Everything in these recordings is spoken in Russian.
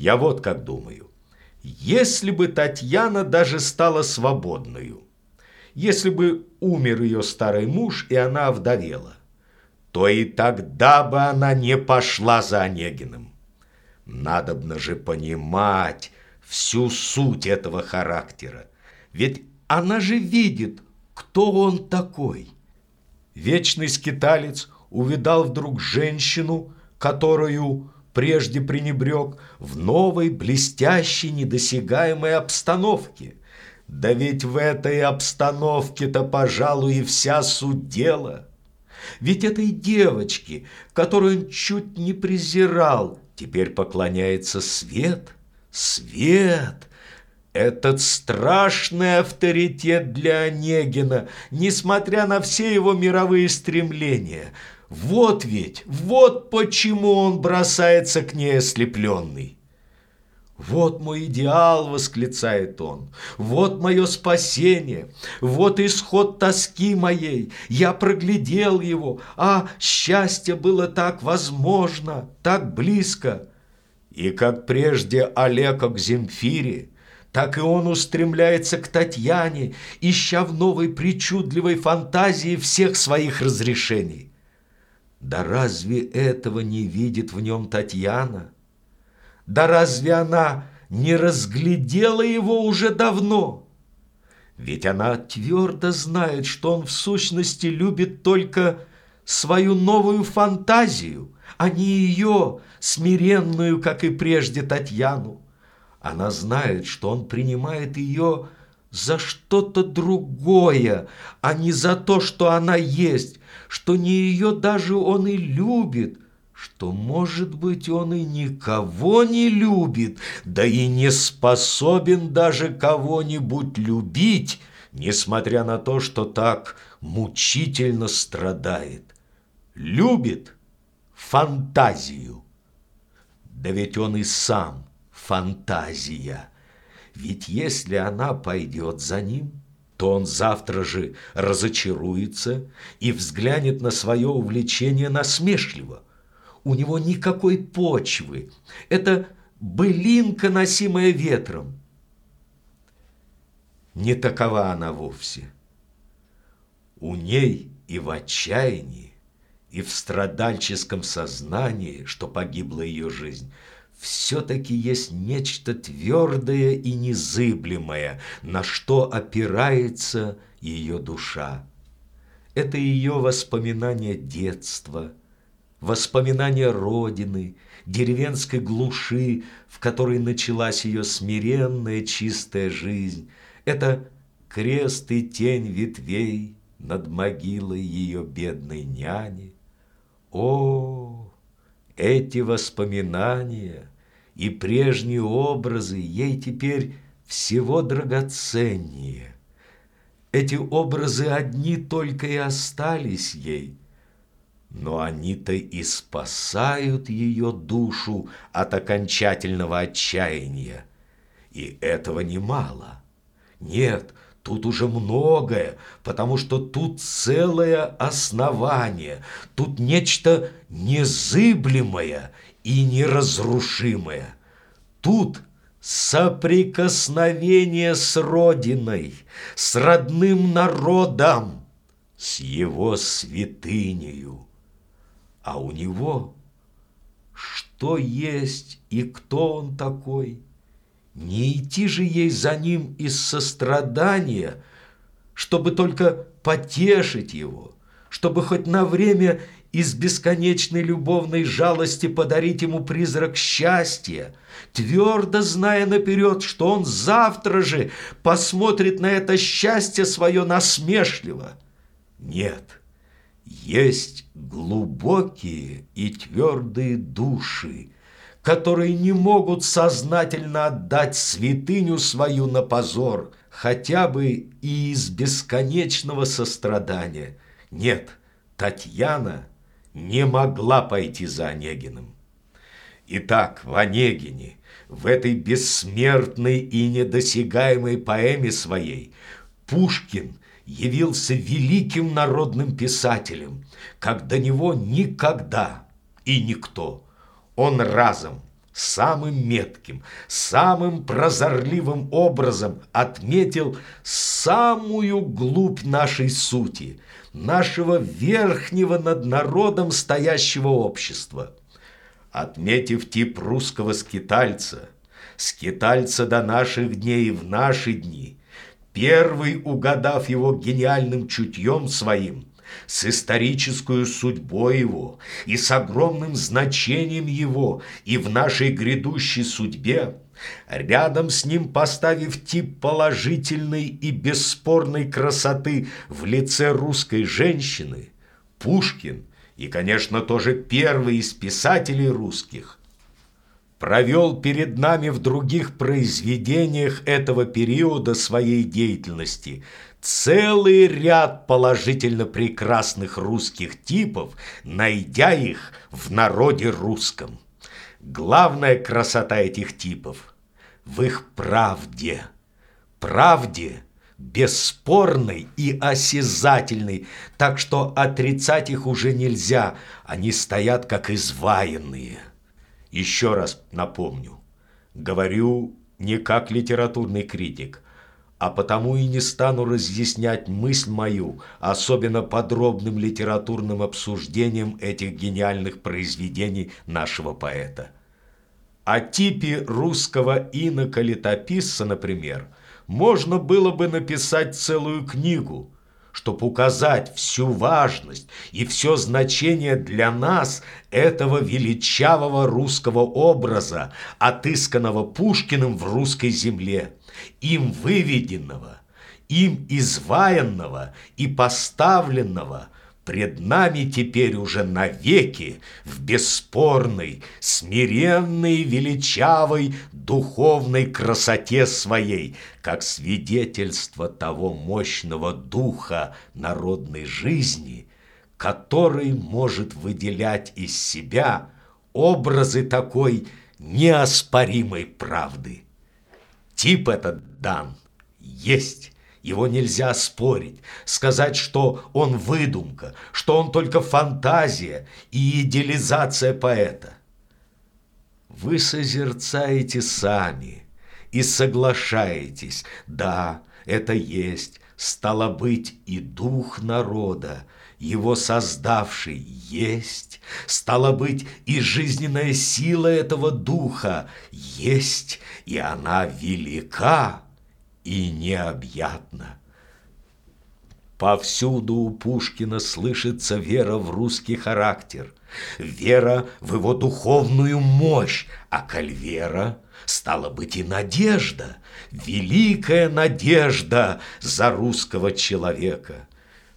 Я вот как думаю. Если бы Татьяна даже стала свободную, если бы умер ее старый муж, и она овдовела, то и тогда бы она не пошла за Онегиным. Надобно же понимать всю суть этого характера. Ведь она же видит, кто он такой. Вечный скиталец увидал вдруг женщину, которую прежде пренебрег, в новой, блестящей, недосягаемой обстановке. Да ведь в этой обстановке-то, пожалуй, и вся суть дела. Ведь этой девочке, которую он чуть не презирал, теперь поклоняется свет, свет. Этот страшный авторитет для Онегина, несмотря на все его мировые стремления. Вот ведь, вот почему он бросается к ней ослепленный. «Вот мой идеал!» — восклицает он. «Вот мое спасение! Вот исход тоски моей! Я проглядел его, а счастье было так возможно, так близко!» И как прежде Олега к Земфире, так и он устремляется к Татьяне, ища в новой причудливой фантазии всех своих разрешений. Да разве этого не видит в нем Татьяна? Да разве она не разглядела его уже давно? Ведь она твердо знает, что он в сущности любит только свою новую фантазию, а не ее, смиренную, как и прежде, Татьяну. Она знает, что он принимает ее за что-то другое, а не за то, что она есть, что не ее даже он и любит, что, может быть, он и никого не любит, да и не способен даже кого-нибудь любить, несмотря на то, что так мучительно страдает. Любит фантазию. Да ведь он и сам фантазия. Ведь если она пойдет за ним, то он завтра же разочаруется и взглянет на свое увлечение насмешливо – у него никакой почвы. Это былинка, носимая ветром. Не такова она вовсе. У ней и в отчаянии, и в страдальческом сознании, что погибла ее жизнь, все-таки есть нечто твердое и незыблемое, на что опирается ее душа. Это ее воспоминания детства – воспоминания родины, деревенской глуши, в которой началась ее смиренная чистая жизнь. Это крест и тень ветвей над могилой ее бедной няни. О, эти воспоминания и прежние образы ей теперь всего драгоценнее. Эти образы одни только и остались ей – но они-то и спасают ее душу от окончательного отчаяния. И этого немало. Нет, тут уже многое, потому что тут целое основание, тут нечто незыблемое и неразрушимое. Тут соприкосновение с Родиной, с родным народом, с его святынею а у него что есть и кто он такой. Не идти же ей за ним из сострадания, чтобы только потешить его, чтобы хоть на время из бесконечной любовной жалости подарить ему призрак счастья, твердо зная наперед, что он завтра же посмотрит на это счастье свое насмешливо. Нет, есть глубокие и твердые души, которые не могут сознательно отдать святыню свою на позор, хотя бы и из бесконечного сострадания. Нет, Татьяна не могла пойти за Онегиным. Итак, в Онегине, в этой бессмертной и недосягаемой поэме своей, Пушкин явился великим народным писателем, как до него никогда и никто. Он разом самым метким, самым прозорливым образом отметил самую глубь нашей сути, нашего верхнего над народом стоящего общества. Отметив тип русского скитальца, скитальца до наших дней и в наши дни, первый угадав его гениальным чутьем своим – с исторической судьбой его и с огромным значением его и в нашей грядущей судьбе, рядом с ним поставив тип положительной и бесспорной красоты в лице русской женщины, Пушкин и, конечно, тоже первый из писателей русских, провел перед нами в других произведениях этого периода своей деятельности целый ряд положительно прекрасных русских типов, найдя их в народе русском. Главная красота этих типов в их правде. Правде бесспорной и осязательной, так что отрицать их уже нельзя, они стоят как изваянные. Еще раз напомню, говорю не как литературный критик, а потому и не стану разъяснять мысль мою особенно подробным литературным обсуждением этих гениальных произведений нашего поэта. О типе русского инока-летописца, например, можно было бы написать целую книгу – чтобы указать всю важность и все значение для нас этого величавого русского образа, отысканного Пушкиным в русской земле, им выведенного, им изваянного и поставленного – пред нами теперь уже навеки в бесспорной, смиренной, величавой, духовной красоте своей, как свидетельство того мощного духа народной жизни, который может выделять из себя образы такой неоспоримой правды. Тип этот дан есть, его нельзя спорить, сказать, что он выдумка, что он только фантазия и идеализация поэта. Вы созерцаете сами и соглашаетесь, да, это есть, стало быть, и дух народа, его создавший есть, стало быть, и жизненная сила этого духа есть, и она велика и необъятна. Повсюду у Пушкина слышится вера в русский характер, вера в его духовную мощь, а кальвера стала быть и надежда, великая надежда за русского человека.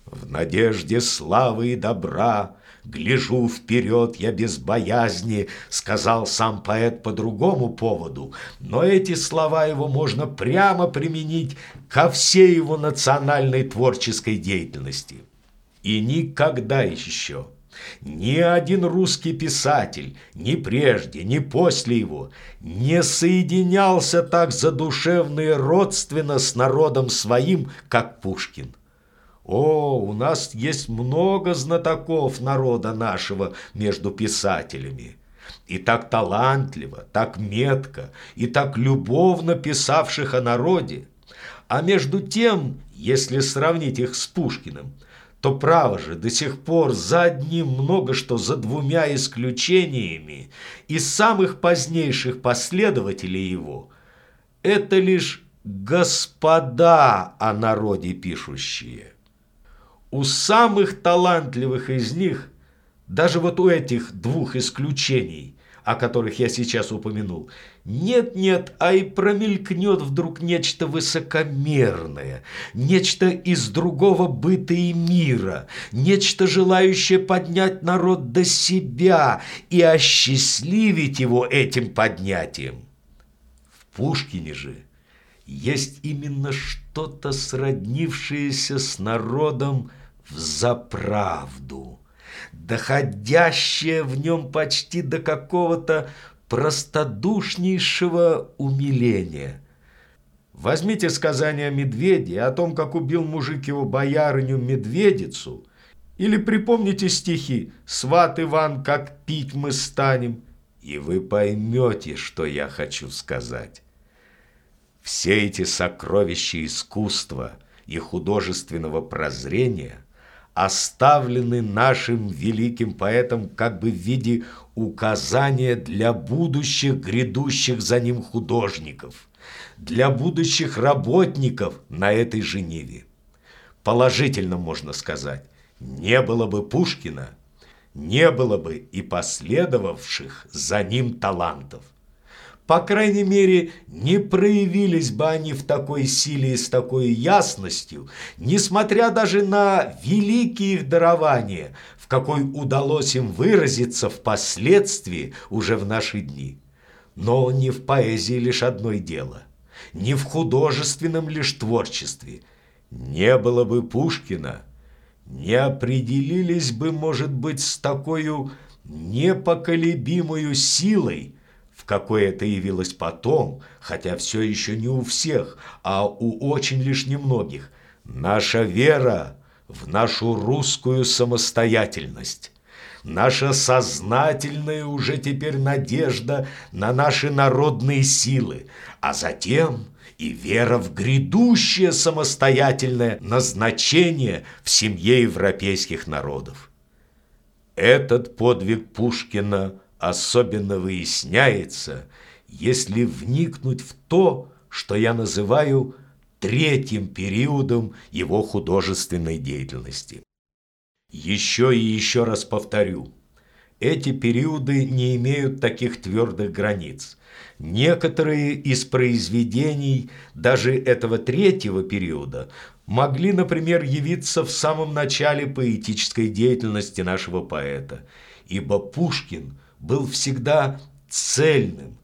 В надежде славы и добра «Гляжу вперед я без боязни», сказал сам поэт по другому поводу, но эти слова его можно прямо применить ко всей его национальной творческой деятельности. И никогда еще ни один русский писатель, ни прежде, ни после его, не соединялся так задушевно и родственно с народом своим, как Пушкин. О, у нас есть много знатоков народа нашего между писателями. И так талантливо, так метко, и так любовно писавших о народе. А между тем, если сравнить их с Пушкиным, то право же до сих пор за одним много что за двумя исключениями из самых позднейших последователей его – это лишь господа о народе пишущие у самых талантливых из них, даже вот у этих двух исключений, о которых я сейчас упомянул, нет-нет, а и промелькнет вдруг нечто высокомерное, нечто из другого быта и мира, нечто желающее поднять народ до себя и осчастливить его этим поднятием. В Пушкине же есть именно что-то сроднившееся с народом, взаправду, доходящее в нем почти до какого-то простодушнейшего умиления. Возьмите сказание о медведе, о том, как убил мужик его боярыню медведицу, или припомните стихи «Сват Иван, как пить мы станем», и вы поймете, что я хочу сказать. Все эти сокровища искусства и художественного прозрения оставлены нашим великим поэтом как бы в виде указания для будущих грядущих за ним художников, для будущих работников на этой Женеве. Положительно можно сказать, не было бы Пушкина, не было бы и последовавших за ним талантов. По крайней мере, не проявились бы они в такой силе и с такой ясностью, несмотря даже на великие их дарования, в какой удалось им выразиться впоследствии уже в наши дни. Но не в поэзии лишь одно дело, не в художественном лишь творчестве. Не было бы Пушкина – не определились бы, может быть, с такой непоколебимой силой, в какой это явилось потом, хотя все еще не у всех, а у очень лишь немногих, наша вера в нашу русскую самостоятельность, наша сознательная уже теперь надежда на наши народные силы, а затем и вера в грядущее самостоятельное назначение в семье европейских народов. Этот подвиг Пушкина особенно выясняется, если вникнуть в то, что я называю третьим периодом его художественной деятельности. Еще и еще раз повторю, эти периоды не имеют таких твердых границ – Некоторые из произведений даже этого третьего периода могли, например, явиться в самом начале поэтической деятельности нашего поэта, ибо Пушкин был всегда цельным,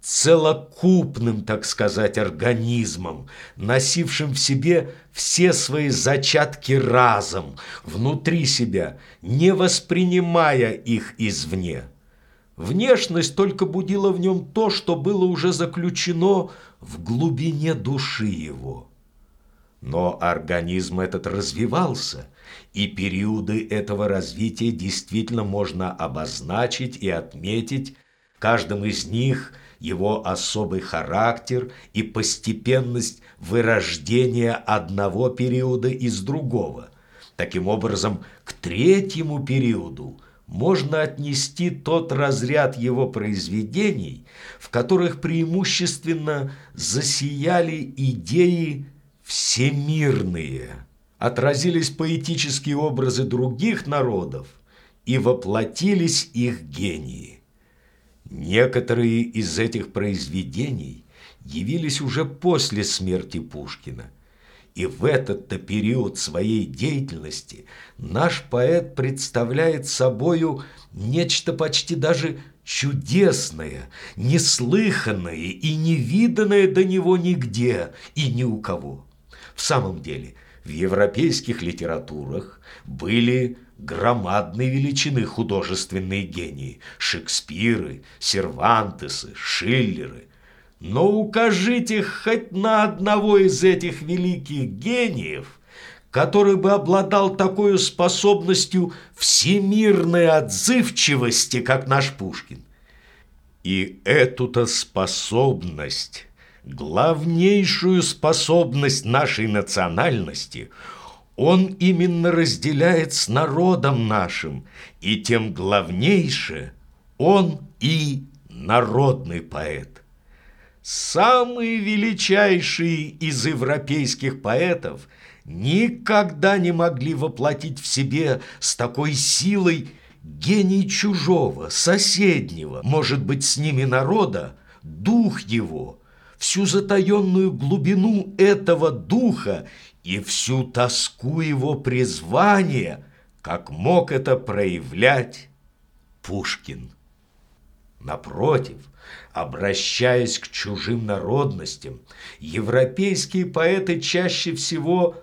целокупным, так сказать, организмом, носившим в себе все свои зачатки разом, внутри себя, не воспринимая их извне. Внешность только будила в нем то, что было уже заключено в глубине души его. Но организм этот развивался, и периоды этого развития действительно можно обозначить и отметить, каждым из них его особый характер и постепенность вырождения одного периода из другого. Таким образом, к третьему периоду – можно отнести тот разряд его произведений, в которых преимущественно засияли идеи всемирные, отразились поэтические образы других народов и воплотились их гении. Некоторые из этих произведений явились уже после смерти Пушкина, и в этот-то период своей деятельности наш поэт представляет собою нечто почти даже чудесное, неслыханное и невиданное до него нигде и ни у кого. В самом деле, в европейских литературах были громадной величины художественные гении – Шекспиры, Сервантесы, Шиллеры – но укажите хоть на одного из этих великих гениев, который бы обладал такой способностью всемирной отзывчивости, как наш Пушкин. И эту-то способность, главнейшую способность нашей национальности, он именно разделяет с народом нашим, и тем главнейше он и народный поэт. Самые величайшие из европейских поэтов никогда не могли воплотить в себе с такой силой гений чужого, соседнего, может быть, с ними народа, дух его, всю затаенную глубину этого духа и всю тоску его призвания, как мог это проявлять Пушкин. Напротив, обращаясь к чужим народностям, европейские поэты чаще всего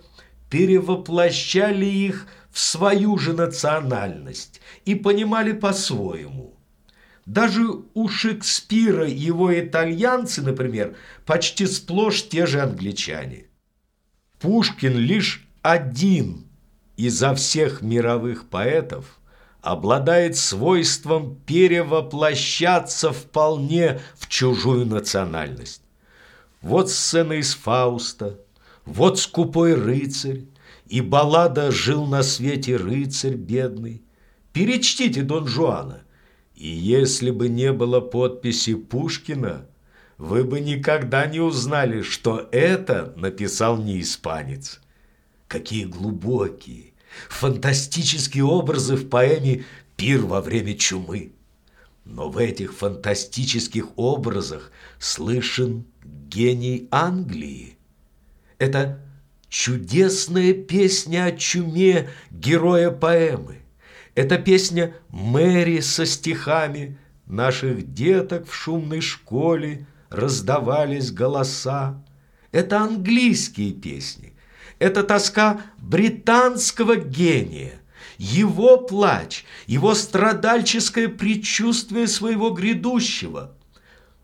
перевоплощали их в свою же национальность и понимали по-своему. Даже у Шекспира его итальянцы, например, почти сплошь те же англичане. Пушкин лишь один изо всех мировых поэтов – обладает свойством перевоплощаться вполне в чужую национальность. Вот сцена из Фауста, вот скупой рыцарь, и баллада «Жил на свете рыцарь бедный». Перечтите Дон Жуана. И если бы не было подписи Пушкина, вы бы никогда не узнали, что это написал не испанец. Какие глубокие, фантастические образы в поэме «Пир во время чумы». Но в этих фантастических образах слышен гений Англии. Это чудесная песня о чуме героя поэмы. Это песня Мэри со стихами. «Наших деток в шумной школе раздавались голоса». Это английские песни, это тоска британского гения, его плач, его страдальческое предчувствие своего грядущего –